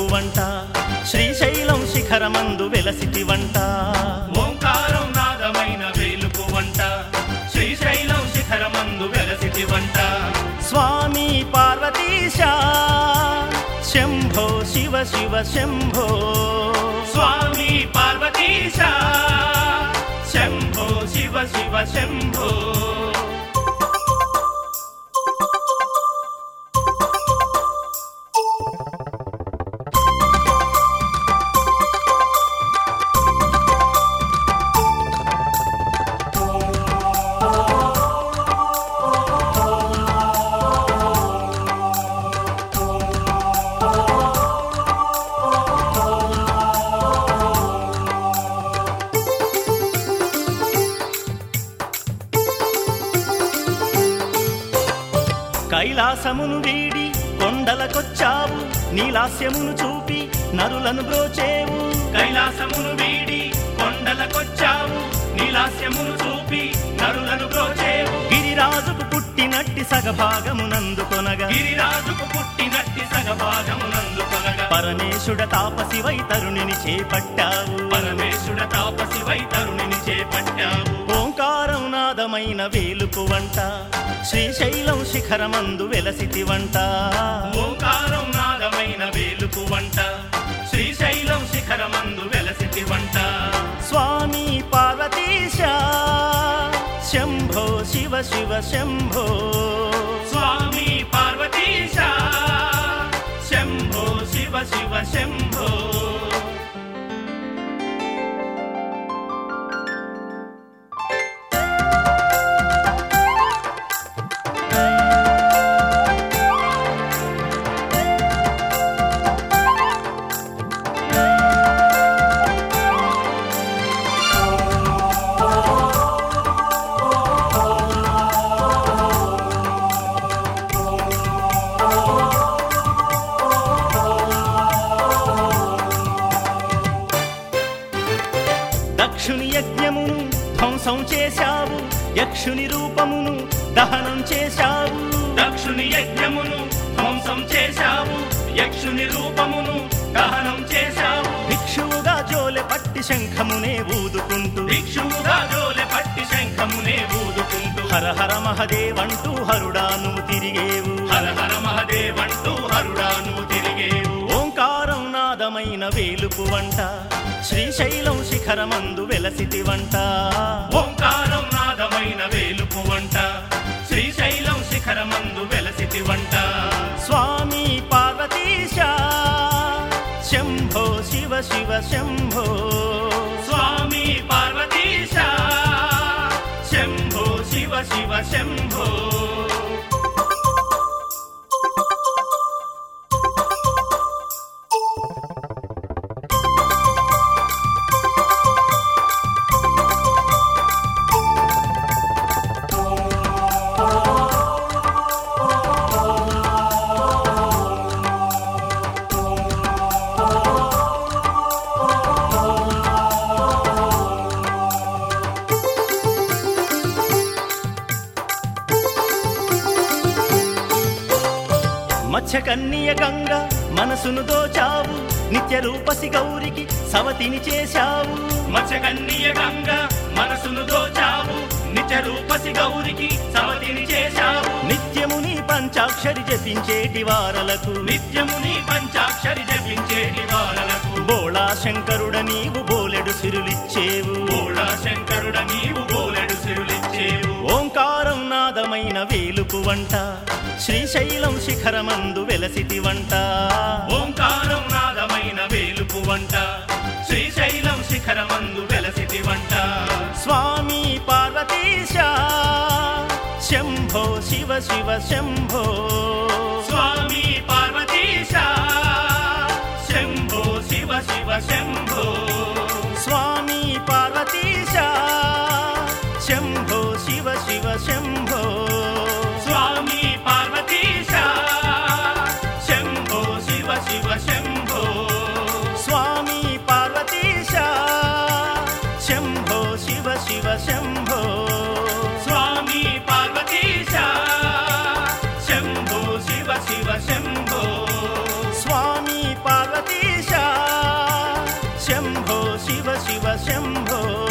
వేలుపు వంట శ్రీశైలం శిఖరమందు వెలసితి వంట ఓంకారం నాదమైన వేలుపు వంట శ్రీశైలం శిఖరమందు వెలసిటి వంట స్వామి పార్వతీశ శంభో శివ శివ శంభో. స్వామి పార్వతీశ శంభో శివ శివ శంభో. కైలాసమును వీడి కొండలకొచ్చావు నీలాస్యమును చూపి నరులను బ్రోచేవు. కైలాసమును వీడి కొండలకొచ్చావు నీలాస్యమును చూపి నరులను బ్రోచేవు. గిరిరాజుకు పుట్టినట్టి సగభాగమునందుకొనగా గిరిరాజుకు పుట్టినట్టి సగభాగమునందుకొనగా పరమేశుడ తాపసి వైతరుణిని చేపట్టావు. పరమేశుడ తాపసి వైతరుణిని చేపట్టావు. ఓంకారం నాదమైన వేలుపు వంట. శ్రీశైలం శిఖరమందు వెలసితి వంట. ఓంకారం నాదమైన వేలుపు వంట. శ్రీశైలం శిఖరమందు వెలసిటి వంట. స్వామి పార్వతీశ శంభో శివ శివ శంభో. స్వామి పార్వతీశ శంభో శివ శివ శంభో. యజ్ఞమును ధ్వంసం చేశావు. యక్షుని రూపమును దహనం చేశావు. దక్షుని యజ్ఞమును ధ్వంసం చేశావు. యక్షుని రూపమును దహనం చేశావు. భిక్షువుగా జోలె పట్టి శంఖమునే ఊదుకుంటూ. భిక్షువుగా జోలె పట్టి శంఖమునే ఊదుకుంటూ. హర హర మహదేవంటూ హరుడాను తిరిగేవు. హర హర మహదేవంటూ హరుడాను తిరిగేవు. ఓంకారం నాదమైన వేలుపు వంట. శ్రీశైలం శిఖరమందు వెలసితి వంట ఓంకారం నాదమైన వేలుపు వంట శ్రీశైలం శిఖరమందు వెలసిటి వంట స్వామి పార్వతీశ శంభో శివ శివ శంభో. స్వామి పార్వతీశ శంభో శివ శివ శంభో. మత్స్యకన్నియ గంగ మనసును దోచావు నిత్య రూపసి గౌరికి సవతిని చేశావు. మత్స్యకన్నియ గంగ మనసును దోచావు నిజ రూపసి గౌరికి సవతిని చేశావు. నిత్యము నీ పంచాక్షరి జపించేటి వారలకు. నిత్యము నీ పంచాక్షరి జపించేటి వారలకు. బోళా శంకరుడ నీవు బోలెడు సిరులిచ్చేవు. బోళా శంకరుడ నీవు బోలెడు సిరులిచ్చేవు. ఓంకారం నాదమైన వేలుపు వంట. శ్రీశైలం శిఖరమందు వెలసితి వంట ఓంకారం నాదమైన వేలుపు వంట శ్రీశైలం శిఖరమందు వెలసిటి వంట స్వామి పార్వతీశ శంభో శివ శివ శంభో. शिव शिव शम्भो।